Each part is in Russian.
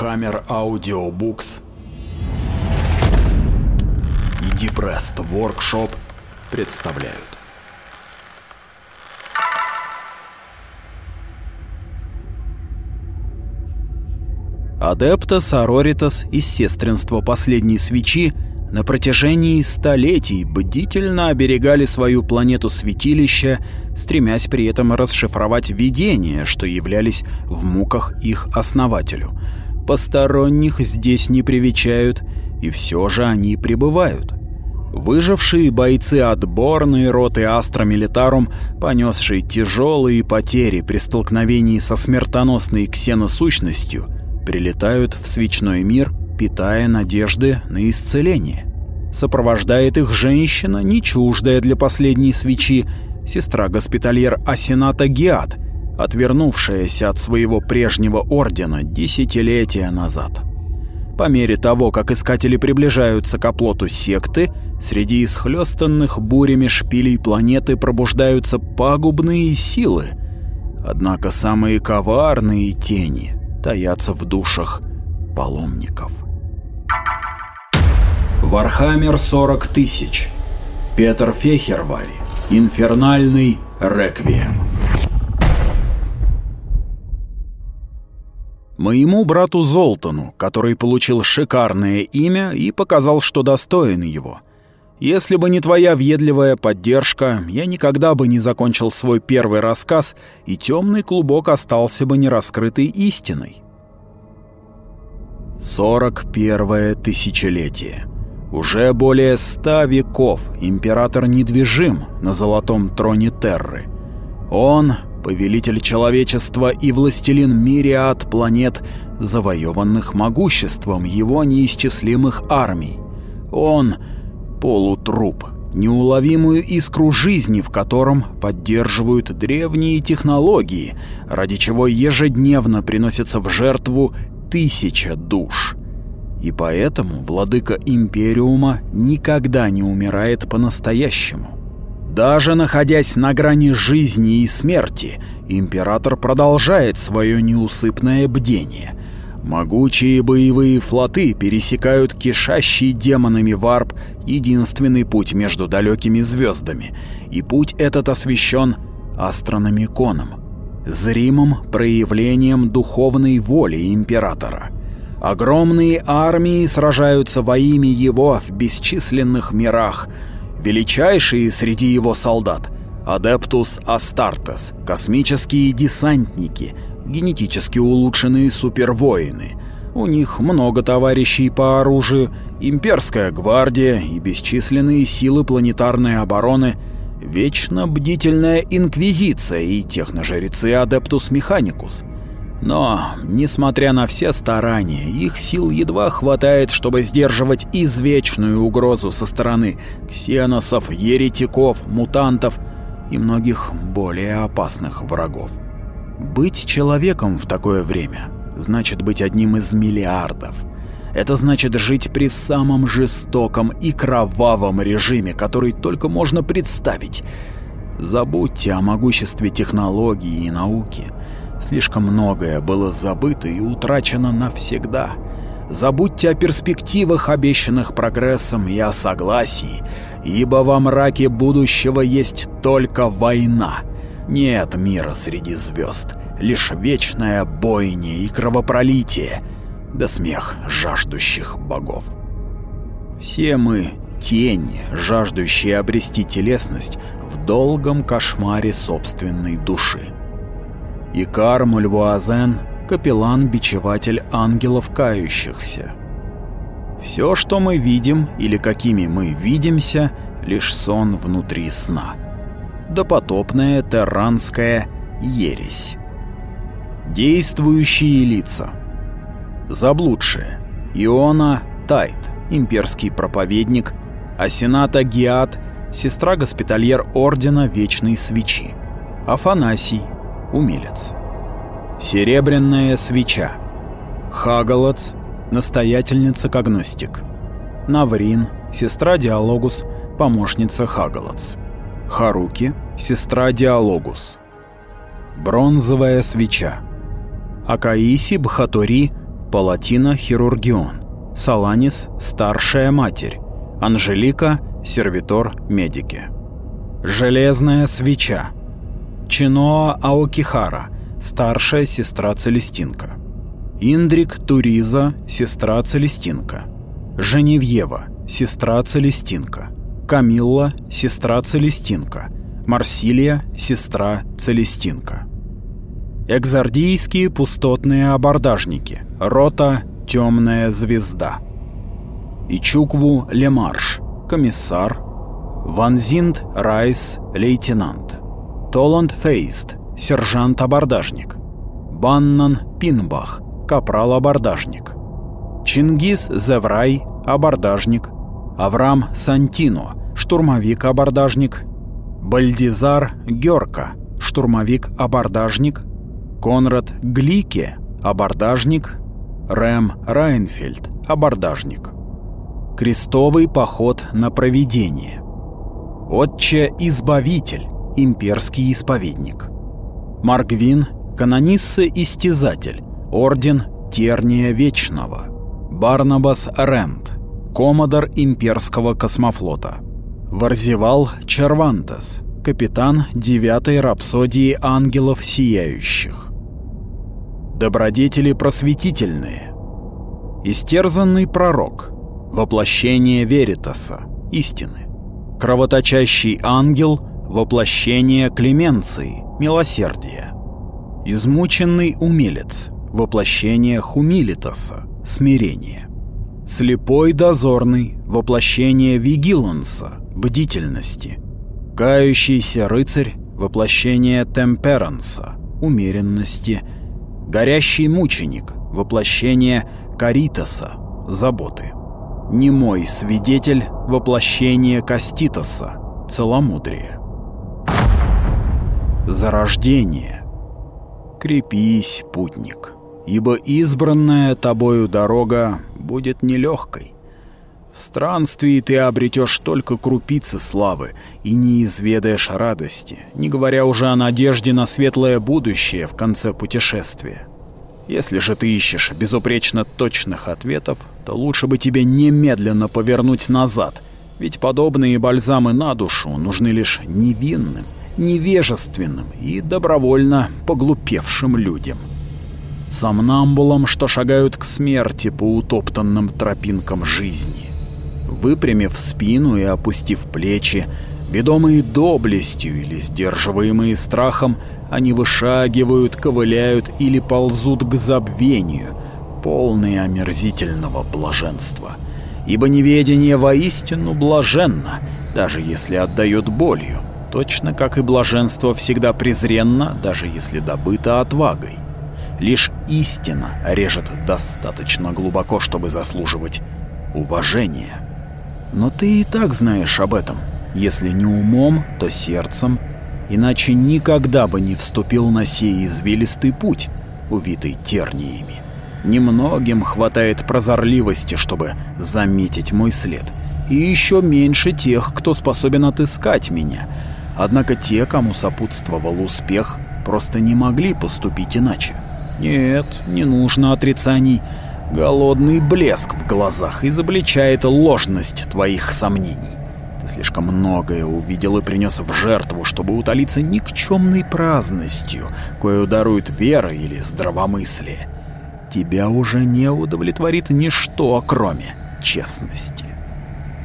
Warhammer Audiobooks и Depressed Workshop представляют. Адептас Ароритас из сестринства последней свечи на протяжении столетий бдительно оберегали свою планету святилища, стремясь при этом расшифровать видения, что являлись в муках их основателю. Посторонних здесь не привечают, и все же они пребывают. Выжившие бойцы отборной роты Астра Милитарум, понесшие тяжелые потери при столкновении со смертоносной ксеносущностью, прилетают в свечной мир питая надежды на исцеление. Сопровождает их женщина, не чуждая для последней свечи, сестра-госпитальер Асената Гиат, отвернувшаяся от своего прежнего ордена десятилетия назад. По мере того, как искатели приближаются к оплоту секты, среди исхлёстанных бурями шпилей планеты пробуждаются пагубные силы. Однако самые коварные тени таятся в душах паломников. Warhammer 40 тысяч. Петр Фехервари. Инфернальный реквием. Моему брату Золтану, который получил шикарное имя и показал, что достоин его. Если бы не твоя въедливая поддержка, я никогда бы не закончил свой первый рассказ, и темный клубок остался бы нераскрытой истиной. 41 тысячелетие. Уже более ста веков император недвижим на золотом троне Терры. Он — повелитель человечества и властелин мириад планет, завоеванных могуществом его неисчислимых армий. Он — полутруп, неуловимую искру жизни, в котором поддерживают древние технологии, ради чего ежедневно приносятся в жертву тысяча душ. И поэтому владыка Империума никогда не умирает по-настоящему. Даже находясь на грани жизни и смерти, император продолжает свое неусыпное бдение. Могучие боевые флоты пересекают кишащий демонами варп единственный путь между далекими звездами, и путь этот освещен астрономиконом, зримым проявлением духовной воли императора – Огромные армии сражаются во имя его в бесчисленных мирах. Величайшие среди его солдат — Адептус Астартес, космические десантники, генетически улучшенные супервоины. У них много товарищей по оружию, имперская гвардия и бесчисленные силы планетарной обороны, вечно бдительная инквизиция и техножрецы Адептус Механикус — но, несмотря на все старания, их сил едва хватает, чтобы сдерживать извечную угрозу со стороны ксеносов, еретиков, мутантов и многих более опасных врагов. Быть человеком в такое время значит быть одним из миллиардов. Это значит жить при самом жестоком и кровавом режиме, который только можно представить. Забудьте о могуществе технологии и науки – Слишком многое было забыто и утрачено навсегда. Забудьте о перспективах, обещанных прогрессом, и о согласии, ибо во мраке будущего есть только война. Нет мира среди звезд, лишь вечная бойня и кровопролитие, да смех жаждущих богов. Все мы — тени, жаждущие обрести телесность в долгом кошмаре собственной души. Икар Мульвуазен, капеллан-бичеватель ангелов кающихся. Все, что мы видим или какими мы видимся, лишь сон внутри сна. Допотопная терранская ересь. Действующие лица. Заблудшие. Иона Тайт, имперский проповедник, Асената Гиат, сестра-госпитальер Ордена Вечной Свечи. Афанасий, умелец. Серебряная свеча. Хагалац, настоятельница-когностик. Наврин, сестра Диалогус, помощница Хагалац. Харуки, сестра Диалогус. Бронзовая свеча. Акаиси Бхатори, Палатина Хирургион, Саланис Старшая Матерь, Анжелика Сервитор Медики. Железная свеча. Чиноа Аокихара, старшая сестра Целестинка. Индрик Туриза, сестра Целестинка. Женевьева, сестра Целестинка. Камилла, сестра Целестинка. Марсилия, сестра Целестинка. Экзардийские пустотные абордажники. Рота «Темная звезда». Ичукву Лемарш, комиссар. Ванзинд Райс, лейтенант. Толанд Фейст, сержант-абордажник. Баннан Пинбах, капрал-абордажник. Чингис Зеврай, абордажник. Авраам Сантино, штурмовик-абордажник. Бальдизар Гёрка, штурмовик-абордажник. Конрад Глике, абордажник. Рэм Райнфельд, абордажник. Крестовый поход на провидение. Отче Избавитель, имперский исповедник. Маргвин, канонисса-истязатель, орден Терния Вечного. Барнабас Рент, комодор имперского космофлота. Варзевал Червантес, капитан девятой рапсодии ангелов сияющих. Добродетели просветительные. Истерзанный пророк, воплощение Веритаса, истины. Кровоточащий ангел, воплощение Клеменции, милосердия. Измученный умелец, воплощение Хумилитаса, смирение. Слепой дозорный, воплощение Вигиланса, бдительности. Кающийся рыцарь, воплощение Темперанса, умеренности. Горящий мученик, воплощение Каритаса, заботы. Немой свидетель, воплощение Каститаса, целомудрие. Зарождение. Крепись, путник, ибо избранная тобою дорога будет нелегкой. В странствии ты обретешь только крупицы славы и не изведаешь радости, не говоря уже о надежде на светлое будущее в конце путешествия. Если же ты ищешь безупречно точных ответов, то лучше бы тебе немедленно повернуть назад, ведь подобные бальзамы на душу нужны лишь невинным, невежественным и добровольно поглупевшим людям. Сомнамбулам, что шагают к смерти по утоптанным тропинкам жизни. Выпрямив спину и опустив плечи, ведомые доблестью или сдерживаемые страхом, они вышагивают, ковыляют или ползут к забвению, полные омерзительного блаженства. Ибо неведение воистину блаженно, даже если отдает болью, точно как и блаженство всегда презренно, даже если добыто отвагой. Лишь истина режет достаточно глубоко, чтобы заслуживать уважения. Но ты и так знаешь об этом. Если не умом, то сердцем, иначе никогда бы не вступил на сей извилистый путь, увитый терниями. Немногим хватает прозорливости, чтобы заметить мой след. И еще меньше тех, кто способен отыскать меня. Однако те, кому сопутствовал успех, просто не могли поступить иначе. Нет, не нужно отрицаний. Голодный блеск в глазах изобличает ложность твоих сомнений. Ты слишком многое увидел и принес в жертву, чтобы утолиться никчемной праздностью, кою дарует вера или здравомыслие. Тебя уже не удовлетворит ничто, кроме честности.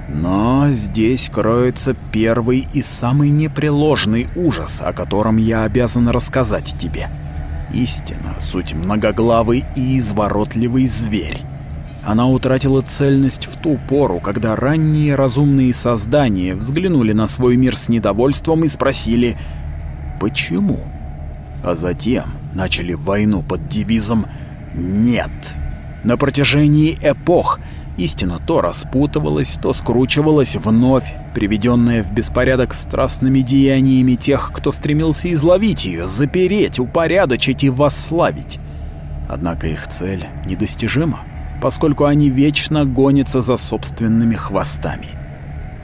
Но здесь кроется первый и самый непреложный ужас, о котором я обязан рассказать тебе — Истина — суть многоглавый и изворотливый зверь. Она утратила цельность в ту пору, когда ранние разумные создания взглянули на свой мир с недовольством и спросили «Почему?». А затем начали войну под девизом «Нет». На протяжении эпох — Истина то распутывалась, то скручивалась вновь, приведенная в беспорядок страстными деяниями тех, кто стремился изловить ее, запереть, упорядочить и восславить. Однако их цель недостижима, поскольку они вечно гонятся за собственными хвостами.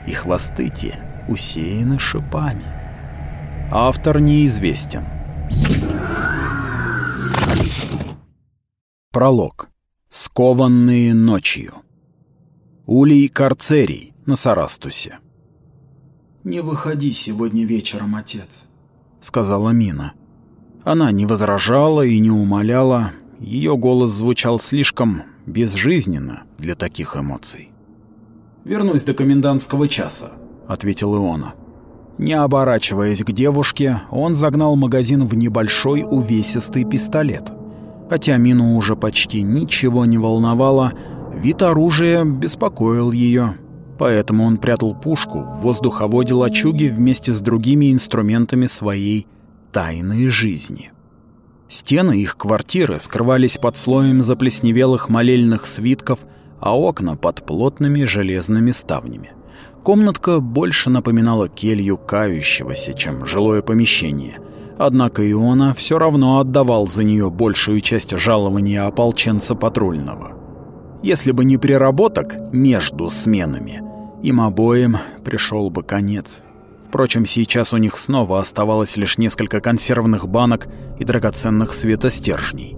И хвосты те усеяны шипами. Автор неизвестен. Пролог. Скованные ночью. Улей Карцерий на Сарастусе. «Не выходи сегодня вечером, отец», — сказала Мина. Она не возражала и не умоляла, ее голос звучал слишком безжизненно для таких эмоций. «Вернусь до комендантского часа», — ответил Иона. Не оборачиваясь к девушке, он загнал магазин в небольшой увесистый пистолет. Хотя Мину уже почти ничего не волновало, вид оружия беспокоил ее, поэтому он прятал пушку в воздуховоде лачуги вместе с другими инструментами своей тайной жизни. Стены их квартиры скрывались под слоем заплесневелых молельных свитков, а окна под плотными железными ставнями. Комнатка больше напоминала келью кающегося, чем жилое помещение. Однако Иона все равно отдавал за нее большую часть жалования ополченца патрульного. Если бы не приработок между сменами, им обоим пришел бы конец. Впрочем, сейчас у них снова оставалось лишь несколько консервных банок и драгоценных светостержней.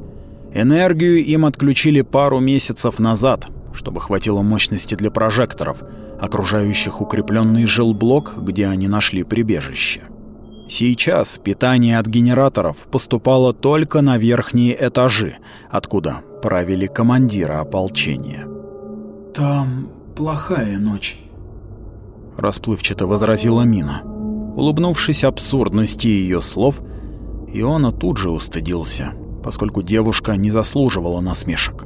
Энергию им отключили пару месяцев назад, чтобы хватило мощности для прожекторов, окружающих укрепленный жилблок, где они нашли прибежище. Сейчас питание от генераторов поступало только на верхние этажи, откуда правили командира ополчения. «Там плохая ночь», — расплывчато возразила Мина. Улыбнувшись абсурдности ее слов, Иона тут же устыдился, поскольку девушка не заслуживала насмешек.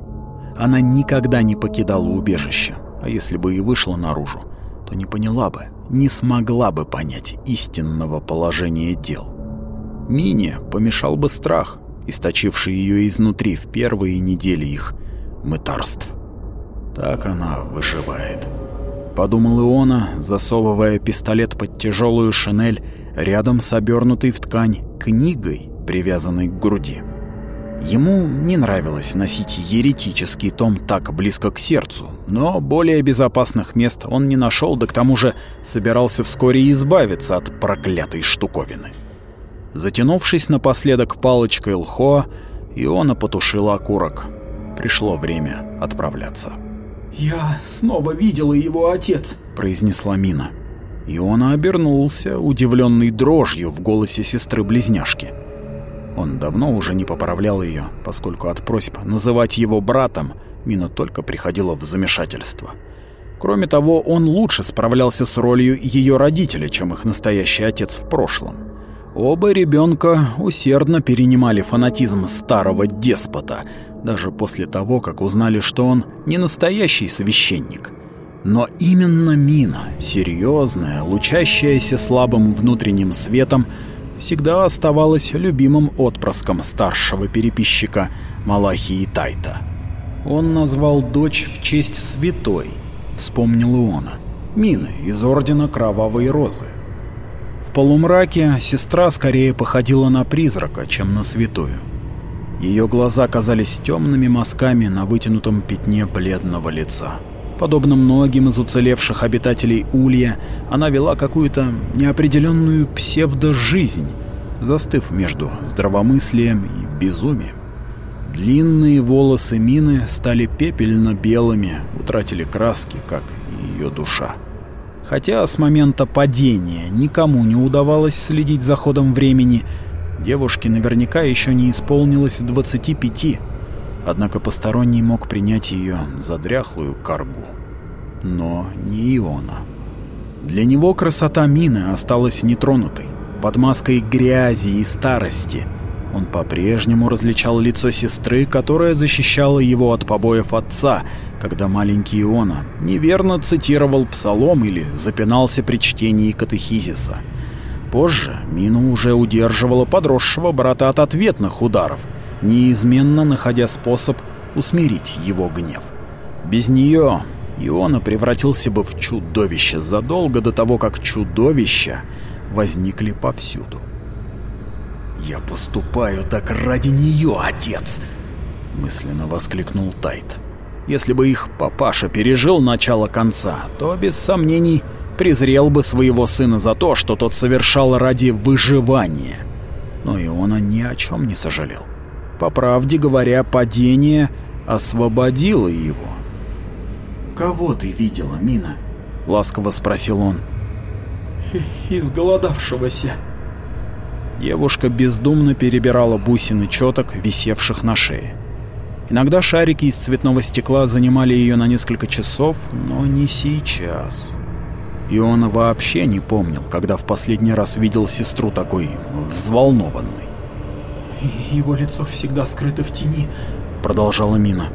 Она никогда не покидала убежище, а если бы и вышла наружу, то не поняла бы, не смогла бы понять истинного положения дел. Мине помешал бы страх, источивший ее изнутри в первые недели их мытарств. Так она выживает. Подумал Иона, засовывая пистолет под тяжелую шинель рядом с обернутой в ткань книгой, привязанной к груди. Ему не нравилось носить еретический том так близко к сердцу, но более безопасных мест он не нашел, да к тому же собирался вскоре избавиться от проклятой штуковины. Затянувшись напоследок палочкой лхо, Иона потушил окурок. Пришло время отправляться. «Я снова видела его отец», — произнесла Мина. Иона обернулся, удивленный дрожью в голосе сестры-близняшки. Он давно уже не поправлял ее, поскольку от просьб называть его братом Мина только приходила в замешательство. Кроме того, он лучше справлялся с ролью ее родителя, чем их настоящий отец в прошлом. Оба ребенка усердно перенимали фанатизм старого деспота, даже после того, как узнали, что он не настоящий священник. Но именно Мина, серьезная, лучащаяся слабым внутренним светом, всегда оставалась любимым отпрыском старшего переписчика Малахии Тайта. Он назвал дочь в честь святой, вспомнил Иона, Мины из Ордена Кровавой Розы. В полумраке сестра скорее походила на призрака, чем на святую. Ее глаза казались темными мазками на вытянутом пятне бледного лица. Подобно многим из уцелевших обитателей Улья, она вела какую-то неопределенную псевдожизнь, застыв между здравомыслием и безумием. Длинные волосы Мины стали пепельно-белыми, утратили краски, как и ее душа. Хотя с момента падения никому не удавалось следить за ходом времени, девушке наверняка еще не исполнилось 25, Однако посторонний мог принять ее за дряхлую каргу. Но не Иона. Для него красота Мины осталась нетронутой. Под маской грязи и старости он по-прежнему различал лицо сестры, которая защищала его от побоев отца, когда маленький Иона неверно цитировал псалом или запинался при чтении катехизиса. Позже Мина уже удерживала подросшего брата от ответных ударов – неизменно находя способ усмирить его гнев. Без нее Иона превратился бы в чудовище задолго до того, как чудовища возникли повсюду. «Я поступаю так ради нее, отец!» — мысленно воскликнул Тайт. Если бы их папаша пережил начало конца, то без сомнений презрел бы своего сына за то, что тот совершал ради выживания. Но Иона ни о чем не сожалел. По правде говоря, падение освободила его. «Кого ты видела, Мина?» — ласково спросил он. «Изголодавшегося». Девушка бездумно перебирала бусины четок, висевших на шее. Иногда шарики из цветного стекла занимали ее на несколько часов, но не сейчас. И он вообще не помнил, когда в последний раз видел сестру такой взволнованной. «Его лицо всегда скрыто в тени», — продолжала Мина.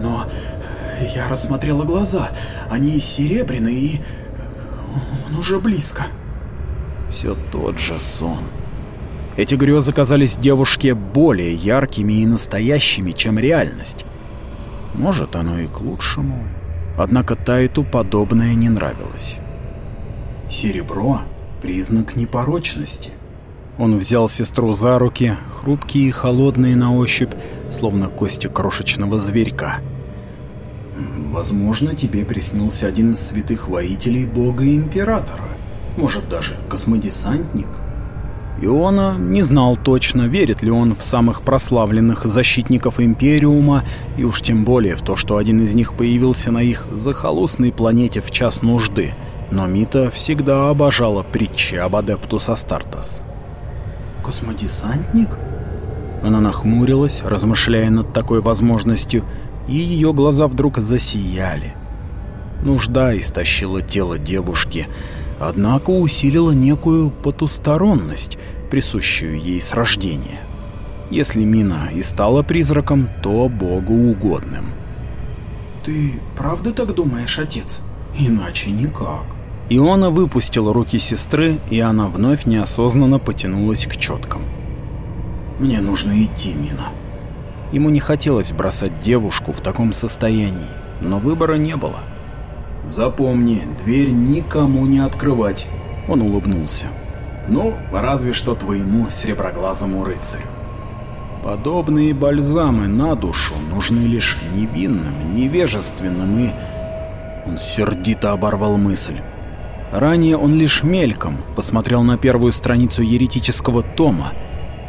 «Но я рассмотрела глаза. Они серебряные, и он уже близко». Все тот же сон. Эти грезы казались девушке более яркими и настоящими, чем реальность. Может, оно и к лучшему. Однако Тайту подобное не нравилось. Серебро — признак непорочности. Он взял сестру за руки, хрупкие и холодные на ощупь, словно кости крошечного зверька. «Возможно, тебе приснился один из святых воителей бога-императора. Может, даже космодесантник?» Иона не знал точно, верит ли он в самых прославленных защитников Империума, и уж тем более в то, что один из них появился на их захолустной планете в час нужды. Но Мита всегда обожала притчи об Адептус Астартес. «Космодесантник?» Она нахмурилась, размышляя над такой возможностью, и ее глаза вдруг засияли. Нужда истощила тело девушки, однако усилила некую потусторонность, присущую ей с рождения. Если Мина и стала призраком, то Богу угодным. «Ты правда так думаешь, отец? Иначе никак». Иона выпустила руки сестры, и она вновь неосознанно потянулась к четкам. «Мне нужно идти, Мина». Ему не хотелось бросать девушку в таком состоянии, но выбора не было. Запомни, дверь никому не открывать. Он улыбнулся. Ну, разве что твоему сереброглазому рыцарю. Подобные бальзамы на душу нужны лишь невинным, невежественным и... Он сердито оборвал мысль. Ранее он лишь мельком посмотрел на первую страницу еретического тома,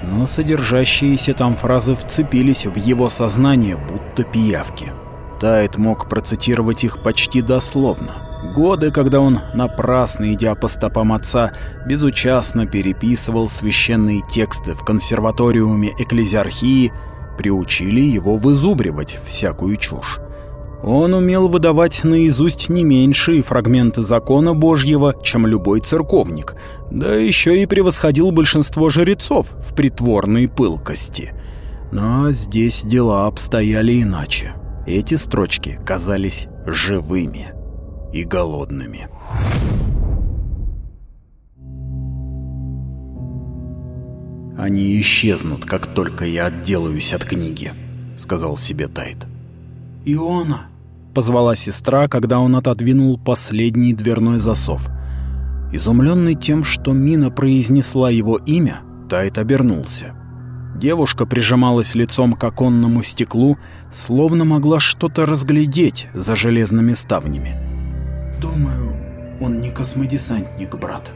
но содержащиеся там фразы вцепились в его сознание, будто пиявки. Тайт мог процитировать их почти дословно. Годы, когда он, напрасно идя по стопам отца, безучастно переписывал священные тексты в консерваториуме экклезиархии, приучили его вызубривать всякую чушь. Он умел выдавать наизусть не меньшие фрагменты закона Божьего, чем любой церковник, да еще и превосходил большинство жрецов в притворной пылкости. Но здесь дела обстояли иначе. Эти строчки казались живыми и голодными. «Они исчезнут, как только я отделаюсь от книги», — сказал себе Тайт. «Иона!» — позвала сестра, когда он отодвинул последний дверной засов. Изумленный тем, что Мина произнесла его имя, Тайт обернулся. Девушка прижималась лицом к оконному стеклу, словно могла что-то разглядеть за железными ставнями. «Думаю, он не космодесантник, брат».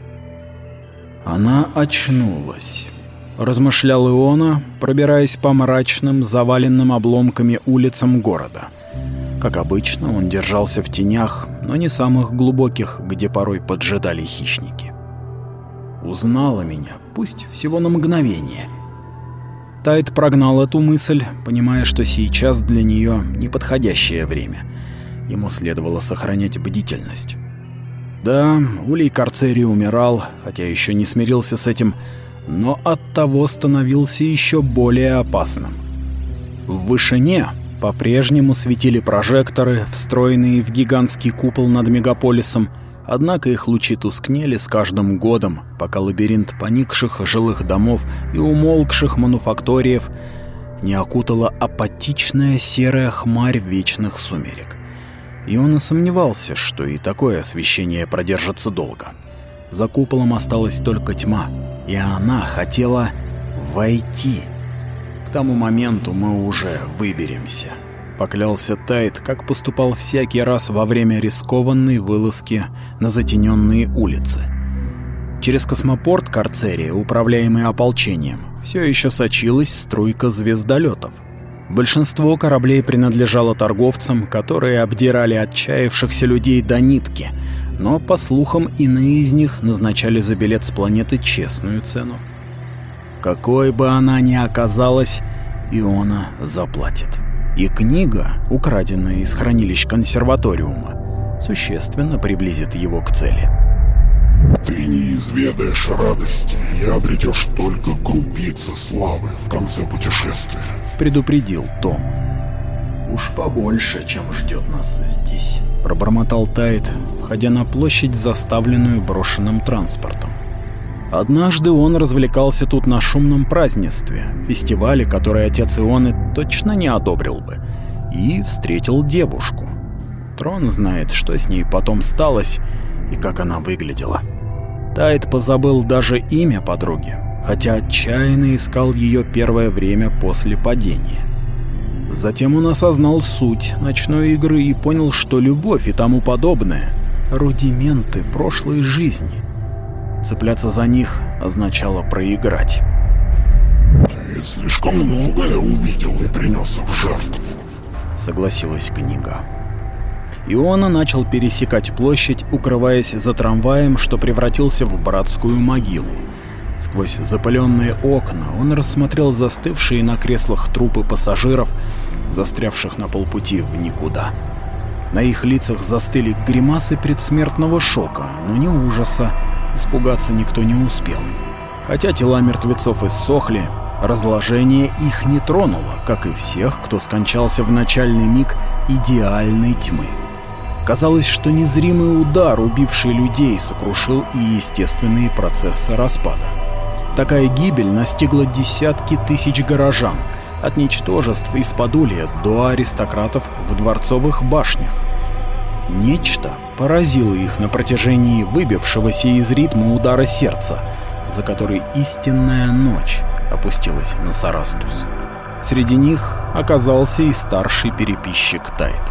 Она очнулась. Размышлял Иона, пробираясь по мрачным, заваленным обломками улицам города. Как обычно, он держался в тенях, но не самых глубоких, где порой поджидали хищники. Узнала меня, пусть всего на мгновение — Тайт прогнал эту мысль, понимая, что сейчас для нее неподходящее время. Ему следовало сохранять бдительность. Да, Улей Карцери умирал, хотя еще не смирился с этим, но оттого становился еще более опасным. В вышине по-прежнему светили прожекторы, встроенные в гигантский купол над мегаполисом, Однако их лучи тускнели с каждым годом, пока лабиринт поникших жилых домов и умолкших мануфакториев не окутала апатичная серая хмарь вечных сумерек. И он и сомневался, что и такое освещение продержится долго. За куполом осталась только тьма, и она хотела войти. К тому моменту мы уже выберемся поклялся Тайт, как поступал всякий раз во время рискованной вылазки на затененные улицы. Через космопорт Карцерия, управляемый ополчением, все еще сочилась струйка звездолетов. Большинство кораблей принадлежало торговцам, которые обдирали отчаявшихся людей до нитки, но, по слухам, иные из них назначали за билет с планеты честную цену. Какой бы она ни оказалась, Иона заплатит. И книга, украденная из хранилищ консерваториума, существенно приблизит его к цели. Ты не изведаешь радости и обретешь только крупицы славы в конце путешествия. Предупредил Том. Уж побольше, чем ждет нас здесь. Пробормотал Тайт, входя на площадь, заставленную брошенным транспортом. Однажды он развлекался тут на шумном празднестве, фестивале, который отец Ионы точно не одобрил бы, и встретил девушку. Трон знает, что с ней потом сталось и как она выглядела. Тайт позабыл даже имя подруги, хотя отчаянно искал ее первое время после падения. Затем он осознал суть ночной игры и понял, что любовь и тому подобное — рудименты прошлой жизни — Цепляться за них означало проиграть. «Ты слишком многое увидел и принес в жертву», — согласилась книга. Иона начал пересекать площадь, укрываясь за трамваем, что превратился в братскую могилу. Сквозь запыленные окна он рассмотрел застывшие на креслах трупы пассажиров, застрявших на полпути в никуда. На их лицах застыли гримасы предсмертного шока, но не ужаса, Испугаться никто не успел. Хотя тела мертвецов иссохли, разложение их не тронуло, как и всех, кто скончался в начальный миг идеальной тьмы. Казалось, что незримый удар, убивший людей, сокрушил и естественные процессы распада. Такая гибель настигла десятки тысяч горожан, от ничтожеств из Подолья до аристократов в дворцовых башнях. Нечто поразило их на протяжении выбившегося из ритма удара сердца, за который истинная ночь опустилась на Сарастус. Среди них оказался и старший переписчик Тайт.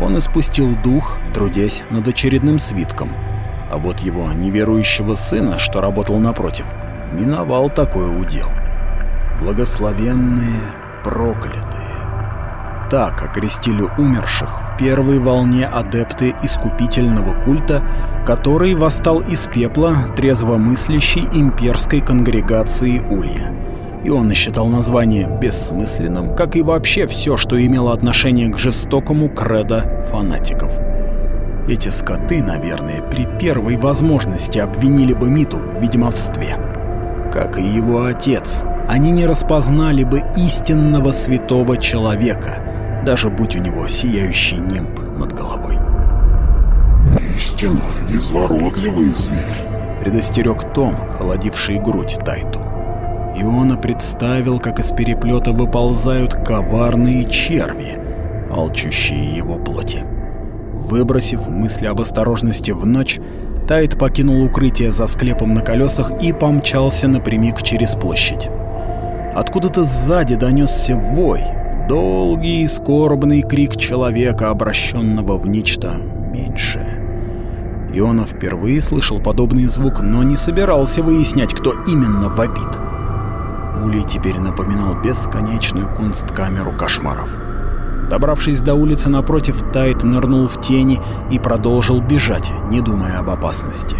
Он испустил дух, трудясь над очередным свитком, а вот его неверующего сына, что работал напротив, миновал такой удел. Благословенные, проклятые так окрестили умерших в первой волне адепты искупительного культа, который восстал из пепла трезвомыслящей имперской конгрегации Улья. И он считал название бессмысленным, как и вообще все, что имело отношение к жестокому кредо фанатиков. Эти скоты, наверное, при первой возможности обвинили бы Миту в ведьмовстве. Как и его отец, они не распознали бы истинного святого человека — даже будь у него сияющий нимб над головой. «Истинно изворотливый зверь», — предостерег Том, холодивший грудь Тайту. Иона представил, как из переплета выползают коварные черви, алчущие его плоти. Выбросив мысли об осторожности в ночь, Тайт покинул укрытие за склепом на колесах и помчался напрямик через площадь. Откуда-то сзади донесся вой, Долгий и скорбный крик человека, обращенного в нечто меньшее. Иона впервые слышал подобный звук, но не собирался выяснять, кто именно вопит. Улей теперь напоминал бесконечную кунсткамеру кошмаров. Добравшись до улицы напротив, Тайт нырнул в тени и продолжил бежать, не думая об опасности.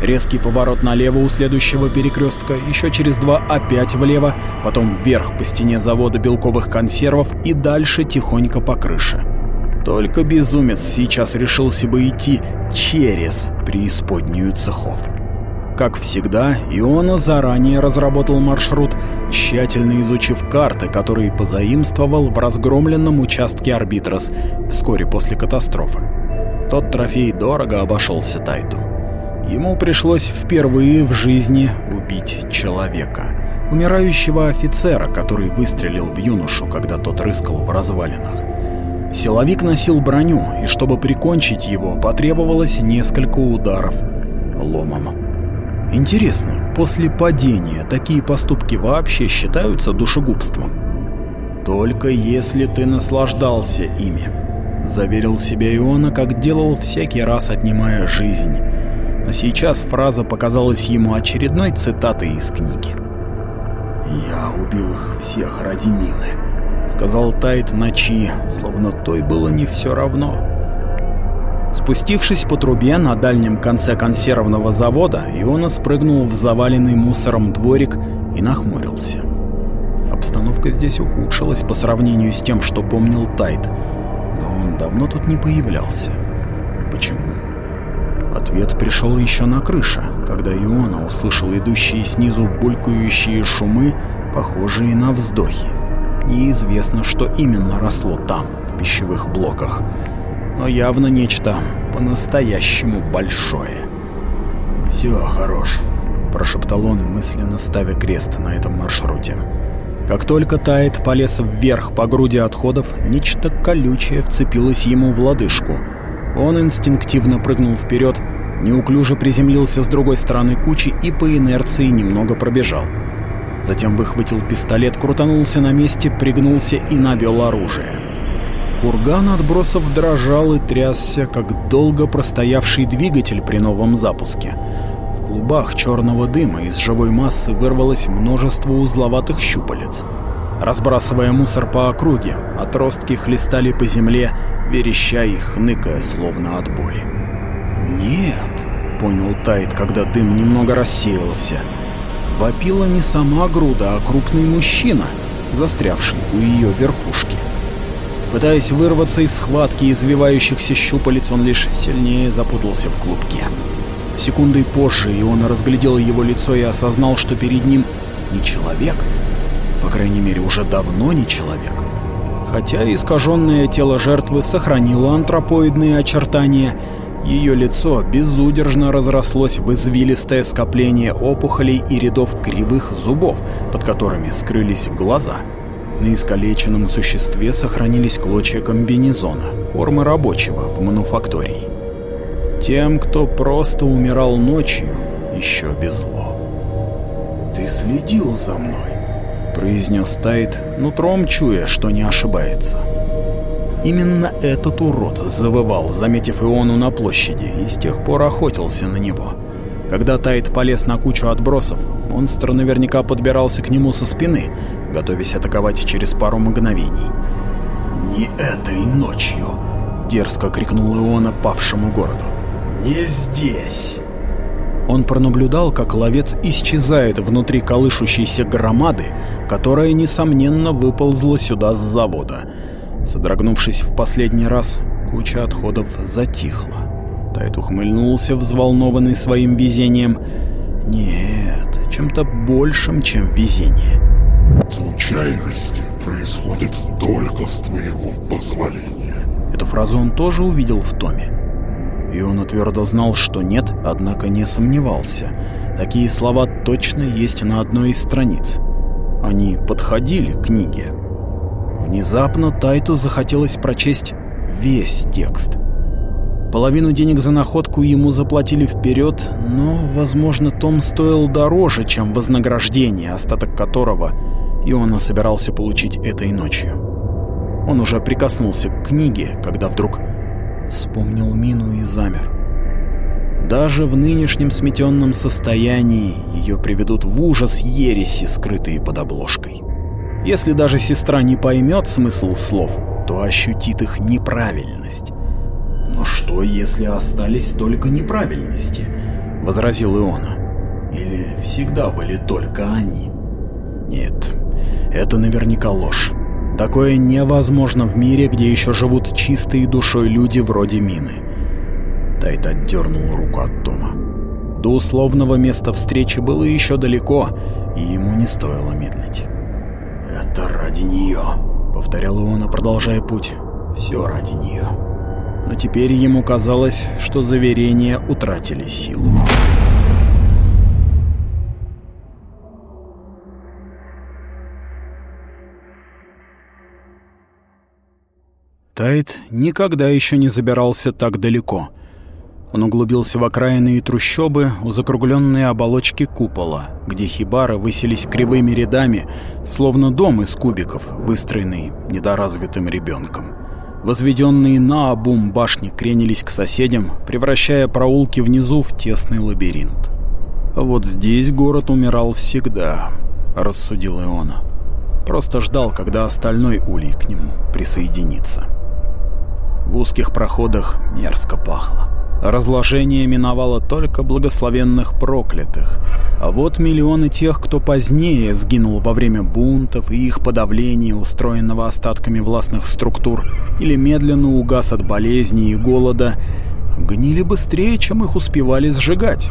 Резкий поворот налево у следующего перекрестка, еще через два опять влево, потом вверх по стене завода белковых консервов и дальше тихонько по крыше. Только безумец сейчас решился бы идти через преисподнюю цехов. Как всегда, Иона заранее разработал маршрут, тщательно изучив карты, которые позаимствовал в разгромленном участке Арбитрос вскоре после катастрофы. Тот трофей дорого обошелся Тайту. Ему пришлось впервые в жизни убить человека. Умирающего офицера, который выстрелил в юношу, когда тот рыскал в развалинах. Силовик носил броню, и чтобы прикончить его, потребовалось несколько ударов ломом. Интересно, после падения такие поступки вообще считаются душегубством? Только если ты наслаждался ими, заверил себя Иона, как делал всякий раз, отнимая жизнь но сейчас фраза показалась ему очередной цитатой из книги. «Я убил их всех ради Мины», — сказал Тайт ночи, словно той было не все равно. Спустившись по трубе на дальнем конце консервного завода, Иона спрыгнул в заваленный мусором дворик и нахмурился. Обстановка здесь ухудшилась по сравнению с тем, что помнил Тайт, но он давно тут не появлялся. Почему? Ответ пришел еще на крыше, когда Иона услышал идущие снизу булькающие шумы, похожие на вздохи. Неизвестно, что именно росло там, в пищевых блоках, но явно нечто по-настоящему большое. «Все, хорош», — прошептал он, мысленно ставя крест на этом маршруте. Как только Тайт полез вверх по груди отходов, нечто колючее вцепилось ему в лодыжку. Он инстинктивно прыгнул вперед, неуклюже приземлился с другой стороны кучи и по инерции немного пробежал. Затем выхватил пистолет, крутанулся на месте, пригнулся и навел оружие. Курган отбросов дрожал и трясся, как долго простоявший двигатель при новом запуске. В клубах черного дыма из живой массы вырвалось множество узловатых щупалец. Разбрасывая мусор по округе, отростки хлестали по земле, вереща и хныкая, словно от боли. «Нет», — понял Тайт, когда дым немного рассеялся, — вопила не сама груда, а крупный мужчина, застрявший у ее верхушки. Пытаясь вырваться из схватки извивающихся щупалец, он лишь сильнее запутался в клубке. Секундой позже и он разглядел его лицо и осознал, что перед ним не человек. По крайней мере, уже давно не человек. Хотя искаженное тело жертвы сохранило антропоидные очертания, ее лицо безудержно разрослось в извилистое скопление опухолей и рядов кривых зубов, под которыми скрылись глаза — на искалеченном существе сохранились клочья комбинезона, формы рабочего в мануфактории. Тем, кто просто умирал ночью, еще везло. «Ты следил за мной», — произнес Тайт, нутром чуя, что не ошибается. Именно этот урод завывал, заметив Иону на площади, и с тех пор охотился на него. Когда Тайт полез на кучу отбросов, монстр наверняка подбирался к нему со спины, готовясь атаковать через пару мгновений. «Не этой ночью!» — дерзко крикнул Иона павшему городу. «Не здесь!» Он пронаблюдал, как ловец исчезает внутри колышущейся громады, которая, несомненно, выползла сюда с завода. Содрогнувшись в последний раз, куча отходов затихла. Тайт ухмыльнулся, взволнованный своим везением. Нет, чем-то большим, чем везение. Случайности происходят только с твоего позволения. Эту фразу он тоже увидел в томе. И он твердо знал, что нет, однако не сомневался. Такие слова точно есть на одной из страниц. Они подходили к книге. Внезапно Тайту захотелось прочесть весь текст. Половину денег за находку ему заплатили вперед, но, возможно, том стоил дороже, чем вознаграждение, остаток которого Иона собирался получить этой ночью. Он уже прикоснулся к книге, когда вдруг вспомнил Мину и замер. Даже в нынешнем сметенном состоянии ее приведут в ужас ереси, скрытые под обложкой. Если даже сестра не поймет смысл слов, то ощутит их неправильность. «Но что, если остались только неправильности?» — возразил Иона. «Или всегда были только они?» «Нет, это наверняка ложь. Такое невозможно в мире, где еще живут чистые душой люди вроде Мины. Тайт отдернул руку от Тома. До условного места встречи было еще далеко, и ему не стоило медлить. «Это ради нее», — повторял Иона, продолжая путь. «Все ради нее». Но теперь ему казалось, что заверения утратили силу. Тайт никогда еще не забирался так далеко. Он углубился в окраины и трущобы у закругленной оболочки купола, где хибары высились кривыми рядами, словно дом из кубиков, выстроенный недоразвитым ребенком. Возведенные на обум башни кренились к соседям, превращая проулки внизу в тесный лабиринт. Вот здесь город умирал всегда, рассудил Иона. Просто ждал, когда остальной улей к нему присоединится. В узких проходах мерзко пахло. Разложение миновало только благословенных проклятых. А вот миллионы тех, кто позднее сгинул во время бунтов и их подавления, устроенного остатками властных структур, или медленно угас от болезней и голода, гнили быстрее, чем их успевали сжигать.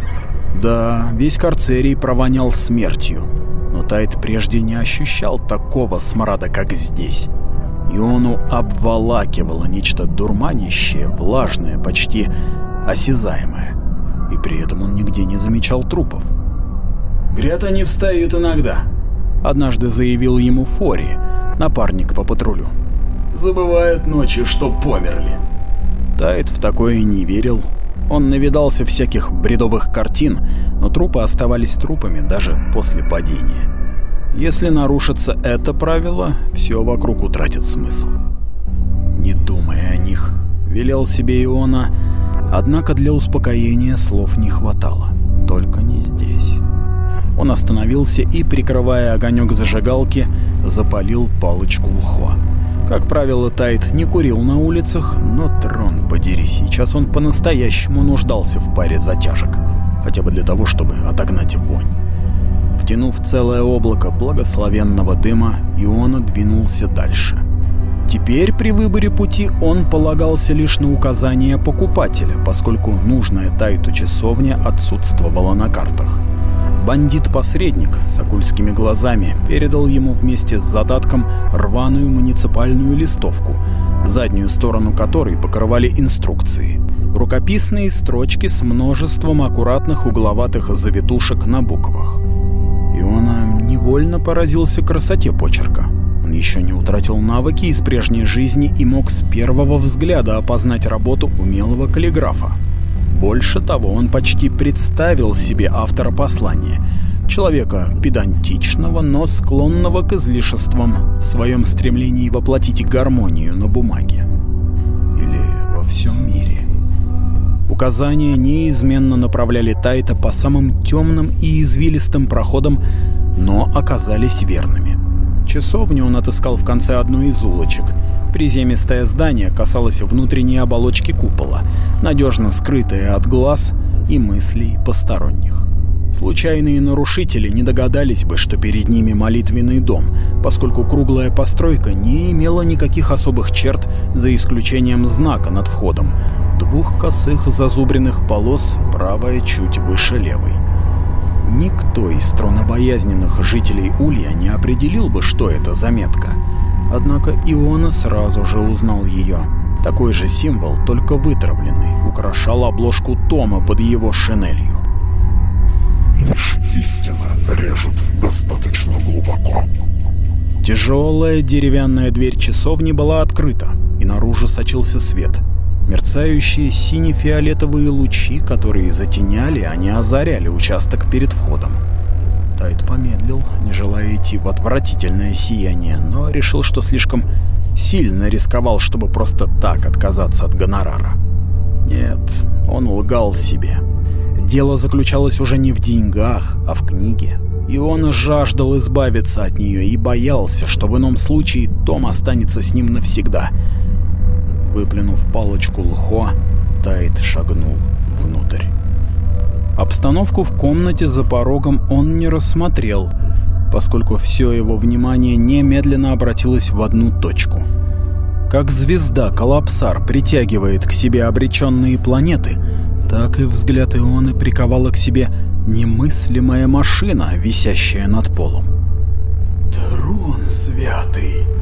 Да, весь Карцерий провонял смертью, но Тайт прежде не ощущал такого смрада, как здесь. Иону обволакивало нечто дурманящее, влажное, почти осязаемое. И при этом он нигде не замечал трупов. «Грет они встают иногда», — однажды заявил ему Фори, напарник по патрулю. «Забывают ночью, что померли». Тайт в такое не верил. Он навидался всяких бредовых картин, но трупы оставались трупами даже после падения. Если нарушится это правило, все вокруг утратит смысл. «Не думай о них», — велел себе Иона, — Однако для успокоения слов не хватало. Только не здесь. Он остановился и, прикрывая огонек зажигалки, запалил палочку лхо. Как правило, Тайт не курил на улицах, но трон подери, сейчас он по-настоящему нуждался в паре затяжек. Хотя бы для того, чтобы отогнать вонь. Втянув целое облако благословенного дыма, Иона двинулся дальше. Теперь при выборе пути он полагался лишь на указания покупателя, поскольку нужная Тайту часовня отсутствовала на картах. Бандит-посредник с акульскими глазами передал ему вместе с задатком рваную муниципальную листовку, заднюю сторону которой покрывали инструкции. Рукописные строчки с множеством аккуратных угловатых завитушек на буквах. И он невольно поразился красоте почерка. Он еще не утратил навыки из прежней жизни и мог с первого взгляда опознать работу умелого каллиграфа. Больше того, он почти представил себе автора послания. Человека педантичного, но склонного к излишествам в своем стремлении воплотить гармонию на бумаге. Или во всем мире. Указания неизменно направляли Тайта по самым темным и извилистым проходам, но оказались верными. Часовню он отыскал в конце одной из улочек. Приземистое здание касалось внутренней оболочки купола, надежно скрытое от глаз и мыслей посторонних. Случайные нарушители не догадались бы, что перед ними молитвенный дом, поскольку круглая постройка не имела никаких особых черт, за исключением знака над входом, двух косых зазубренных полос, правая чуть выше левой. Никто из тронобоязненных жителей Улья не определил бы, что это за метка. Однако Иона сразу же узнал ее. Такой же символ, только вытравленный, украшал обложку Тома под его шинелью. Лишь истина режет достаточно глубоко. Тяжелая деревянная дверь часовни была открыта, и наружу сочился свет — мерцающие сине-фиолетовые лучи, которые затеняли, а не озаряли участок перед входом. Тайт помедлил, не желая идти в отвратительное сияние, но решил, что слишком сильно рисковал, чтобы просто так отказаться от гонорара. Нет, он лгал себе. Дело заключалось уже не в деньгах, а в книге. И он жаждал избавиться от нее и боялся, что в ином случае Том останется с ним навсегда — Выплюнув палочку лхо, Тайт шагнул внутрь. Обстановку в комнате за порогом он не рассмотрел, поскольку все его внимание немедленно обратилось в одну точку. Как звезда Коллапсар притягивает к себе обреченные планеты, так и взгляд Ионы приковала к себе немыслимая машина, висящая над полом. «Трон святый!»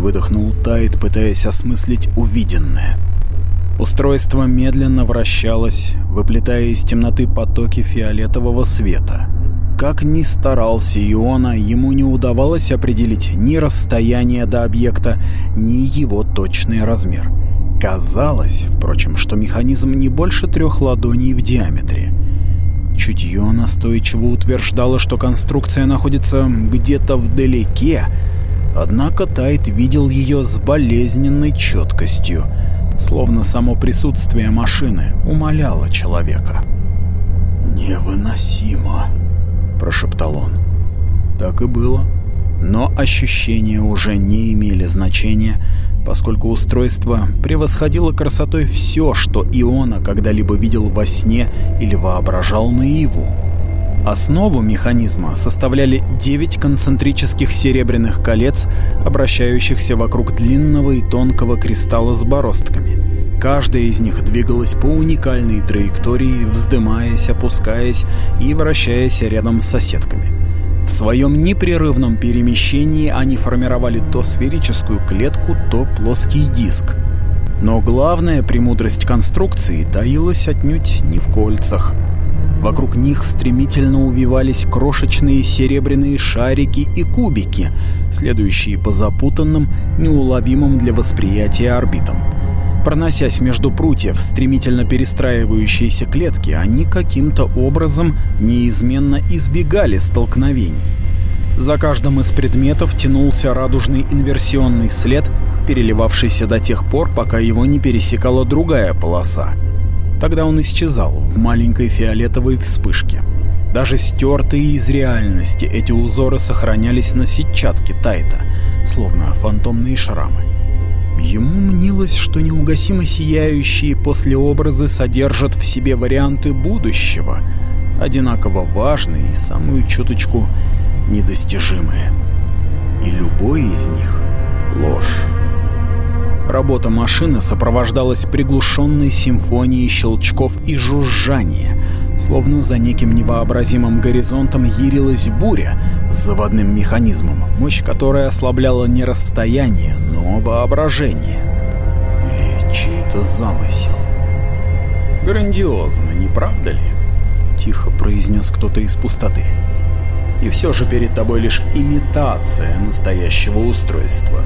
Выдохнул Тайт, пытаясь осмыслить увиденное. Устройство медленно вращалось, выплетая из темноты потоки фиолетового света. Как ни старался Иона, ему не удавалось определить ни расстояние до объекта, ни его точный размер. Казалось, впрочем, что механизм не больше трех ладоней в диаметре. Чутье настойчиво утверждало, что конструкция находится где-то вдалеке, Однако Тайт видел ее с болезненной четкостью, словно само присутствие машины умоляло человека. «Невыносимо», — прошептал он. Так и было. Но ощущения уже не имели значения, поскольку устройство превосходило красотой все, что Иона когда-либо видел во сне или воображал наяву. Основу механизма составляли 9 концентрических серебряных колец, обращающихся вокруг длинного и тонкого кристалла с бороздками. Каждая из них двигалась по уникальной траектории, вздымаясь, опускаясь и вращаясь рядом с соседками. В своем непрерывном перемещении они формировали то сферическую клетку, то плоский диск. Но главная премудрость конструкции таилась отнюдь не в кольцах. Вокруг них стремительно увивались крошечные серебряные шарики и кубики, следующие по запутанным, неуловимым для восприятия орбитам. Проносясь между прутьев стремительно перестраивающиеся клетки, они каким-то образом неизменно избегали столкновений. За каждым из предметов тянулся радужный инверсионный след, переливавшийся до тех пор, пока его не пересекала другая полоса. Тогда он исчезал в маленькой фиолетовой вспышке. Даже стертые из реальности эти узоры сохранялись на сетчатке Тайта, словно фантомные шрамы. Ему мнилось, что неугасимо сияющие послеобразы содержат в себе варианты будущего, одинаково важные и самую чуточку недостижимые. И любой из них — ложь. Работа машины сопровождалась приглушенной симфонией щелчков и жужжания, словно за неким невообразимым горизонтом ярилась буря с заводным механизмом, мощь которой ослабляла не расстояние, но воображение. Или чей-то замысел. «Грандиозно, не правда ли?» — тихо произнес кто-то из пустоты. «И все же перед тобой лишь имитация настоящего устройства»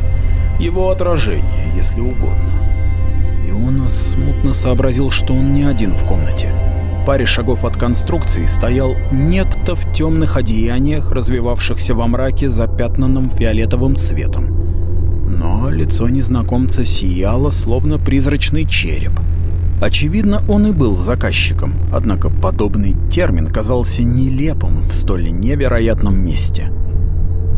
его отражение, если угодно. И он смутно сообразил, что он не один в комнате. В паре шагов от конструкции стоял некто в темных одеяниях, развивавшихся во мраке запятнанным фиолетовым светом. Но лицо незнакомца сияло, словно призрачный череп. Очевидно, он и был заказчиком, однако подобный термин казался нелепым в столь невероятном месте.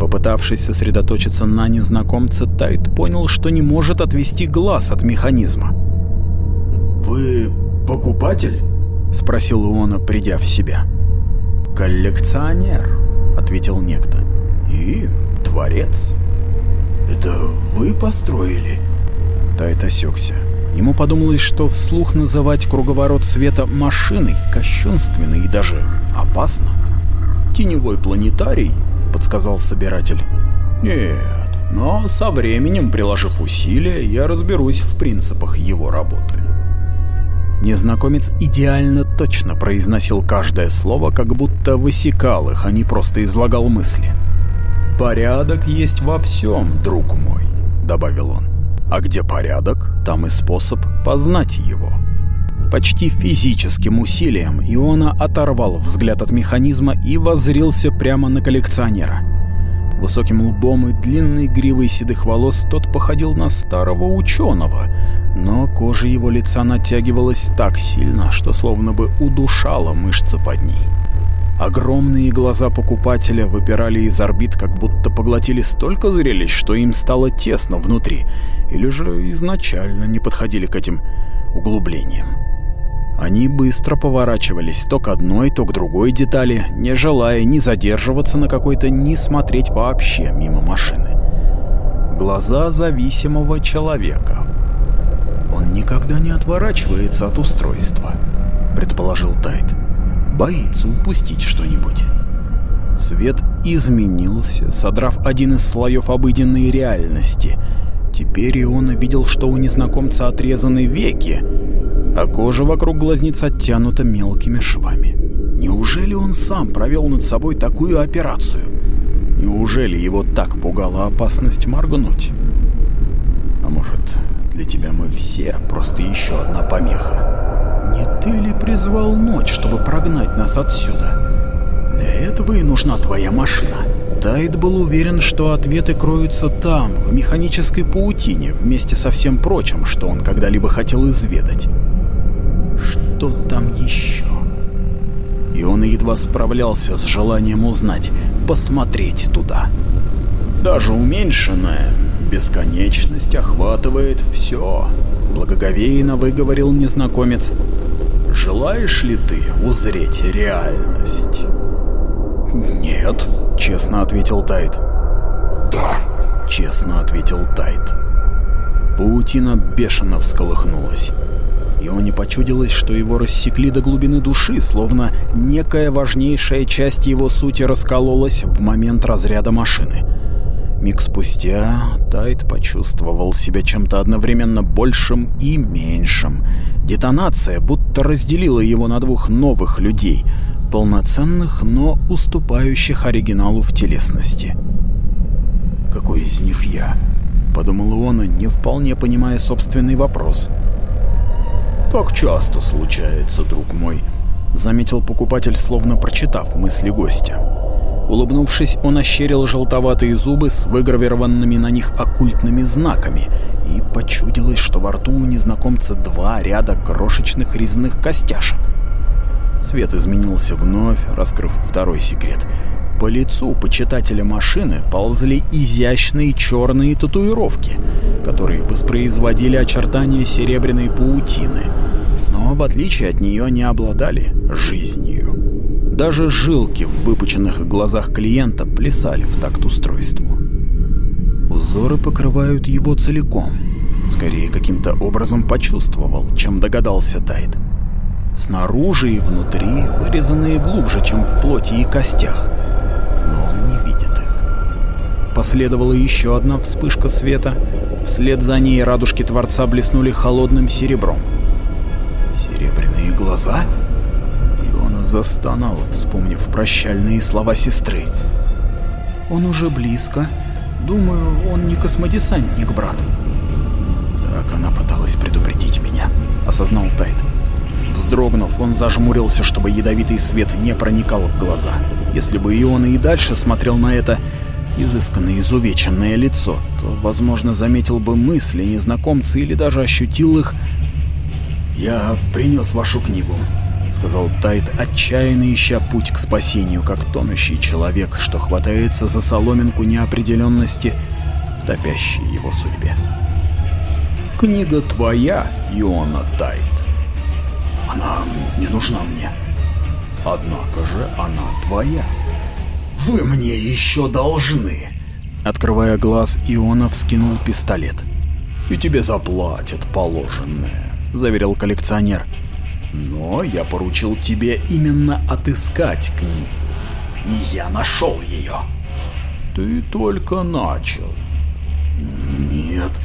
Попытавшись сосредоточиться на незнакомце, Тайт понял, что не может отвести глаз от механизма. «Вы покупатель?» — спросил Иона, придя в себя. «Коллекционер», — ответил некто. «И творец». «Это вы построили?» Тайт осекся. Ему подумалось, что вслух называть круговорот света машиной кощунственно и даже опасно. «Теневой планетарий подсказал собиратель. Нет, но со временем, приложив усилия, я разберусь в принципах его работы. Незнакомец идеально точно произносил каждое слово, как будто высекал их, а не просто излагал мысли. «Порядок есть во всем, друг мой», — добавил он. «А где порядок, там и способ познать его». Почти физическим усилием Иона оторвал взгляд от механизма и воззрился прямо на коллекционера. Высоким лбом и длинной гривой седых волос тот походил на старого ученого, но кожа его лица натягивалась так сильно, что словно бы удушала мышцы под ней. Огромные глаза покупателя выпирали из орбит, как будто поглотили столько зрелищ, что им стало тесно внутри, или же изначально не подходили к этим углублениям. Они быстро поворачивались то к одной, то к другой детали, не желая ни задерживаться на какой-то, ни смотреть вообще мимо машины. Глаза зависимого человека. «Он никогда не отворачивается от устройства», — предположил Тайт. «Боится упустить что-нибудь». Свет изменился, содрав один из слоев обыденной реальности. Теперь и он видел, что у незнакомца отрезаны веки, а кожа вокруг глазниц оттянута мелкими швами. Неужели он сам провел над собой такую операцию? Неужели его так пугала опасность моргнуть? А может, для тебя мы все просто еще одна помеха? Не ты ли призвал ночь, чтобы прогнать нас отсюда? Для этого и нужна твоя машина. Тайд был уверен, что ответы кроются там, в механической паутине, вместе со всем прочим, что он когда-либо хотел изведать что там еще? И он едва справлялся с желанием узнать, посмотреть туда. даже уменьшенная, бесконечность охватывает все. Благоговейно выговорил незнакомец. Желаешь ли ты узреть реальность? Нет, честно ответил Тайт. Да, честно ответил Тайт. Паутина бешено всколыхнулась. Ионе почудилось, что его рассекли до глубины души, словно некая важнейшая часть его сути раскололась в момент разряда машины. Миг спустя Тайт почувствовал себя чем-то одновременно большим и меньшим. Детонация будто разделила его на двух новых людей, полноценных, но уступающих оригиналу в телесности. «Какой из них я?» — подумал он, не вполне понимая собственный вопрос — «Так часто случается, друг мой», — заметил покупатель, словно прочитав мысли гостя. Улыбнувшись, он ощерил желтоватые зубы с выгравированными на них оккультными знаками, и почудилось, что во рту у незнакомца два ряда крошечных резных костяшек. Свет изменился вновь, раскрыв второй секрет. По лицу почитателя машины ползли изящные черные татуировки, которые воспроизводили очертания серебряной паутины, но в отличие от нее не обладали жизнью. Даже жилки в выпученных глазах клиента плясали в такт устройству. Узоры покрывают его целиком. Скорее, каким-то образом почувствовал, чем догадался Тайт. Снаружи и внутри вырезанные глубже, чем в плоти и костях но он не видит их. Последовала еще одна вспышка света. Вслед за ней радужки Творца блеснули холодным серебром. Серебряные глаза? Иона застонал, вспомнив прощальные слова сестры. «Он уже близко. Думаю, он не космодесантник, брат». Так она пыталась предупредить меня, осознал Тайт. Вздрогнув, он зажмурился, чтобы ядовитый свет не проникал в глаза. Если бы Иона и дальше смотрел на это изысканное изувеченное лицо, то, возможно, заметил бы мысли незнакомца или даже ощутил их. «Я принес вашу книгу», — сказал Тайт, отчаянно ища путь к спасению, как тонущий человек, что хватается за соломинку неопределенности топящей его судьбе. «Книга твоя, Иона Тайт. Она не нужна мне. Однако же она твоя. Вы мне еще должны. Открывая глаз, Ионов скинул пистолет. «И тебе заплатят положенное», — заверил коллекционер. «Но я поручил тебе именно отыскать книгу. И я нашел ее». «Ты только начал». «Нет».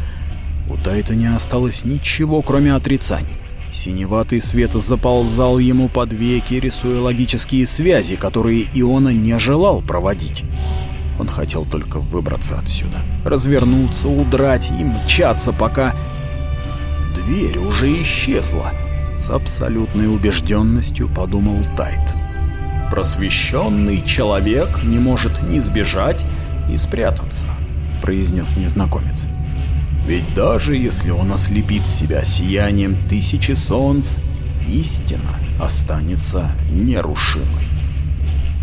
У Тайта не осталось ничего, кроме отрицаний. Синеватый свет заползал ему под веки, рисуя логические связи, которые Иона не желал проводить. Он хотел только выбраться отсюда, развернуться, удрать и мчаться, пока... Дверь уже исчезла. С абсолютной убежденностью подумал Тайт. «Просвещенный человек не может ни сбежать, ни спрятаться», — произнес незнакомец. Ведь даже если он ослепит себя сиянием тысячи солнц, истина останется нерушимой.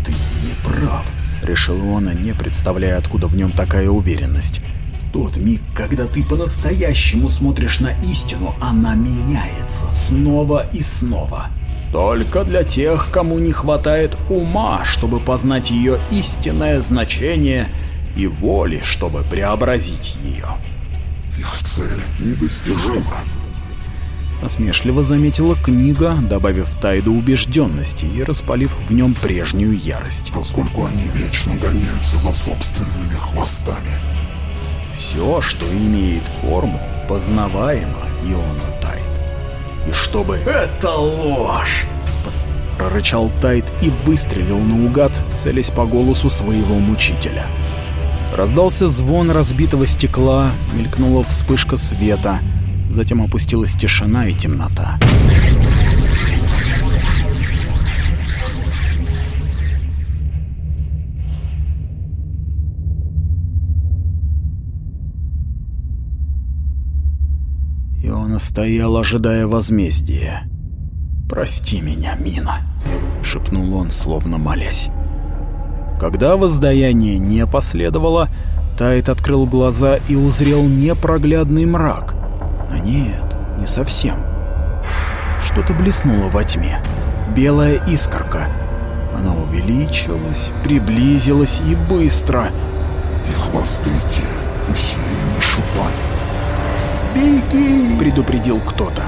«Ты не прав», — решил он, не представляя, откуда в нем такая уверенность. «В тот миг, когда ты по-настоящему смотришь на истину, она меняется снова и снова. Только для тех, кому не хватает ума, чтобы познать ее истинное значение и воли, чтобы преобразить ее». Их цель недостижима. Осмешливо заметила книга, добавив Тайду убежденности и распалив в нем прежнюю ярость. Поскольку они вечно гоняются за собственными хвостами. Все, что имеет форму, познаваемо, Иона Тайд. И чтобы... Это ложь! Прорычал Тайд и выстрелил наугад, целясь по голосу своего мучителя. Раздался звон разбитого стекла, мелькнула вспышка света, затем опустилась тишина и темнота. И он стоял, ожидая возмездия. «Прости меня, Мина», — шепнул он, словно молясь. Когда воздаяние не последовало, Тайт открыл глаза и узрел непроглядный мрак. Но нет, не совсем. Что-то блеснуло во тьме. Белая искорка. Она увеличилась, приблизилась и быстро. И хвосты те усеяны шипами. «Беги!» — предупредил кто-то.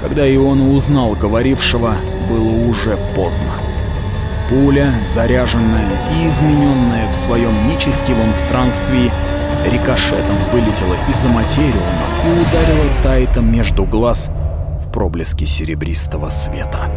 Когда Иона узнал говорившего, было уже поздно. Пуля, заряженная и измененная в своем нечестивом странстве, рикошетом вылетела из-за материума и ударила Тайтом между глаз в проблеске серебристого света.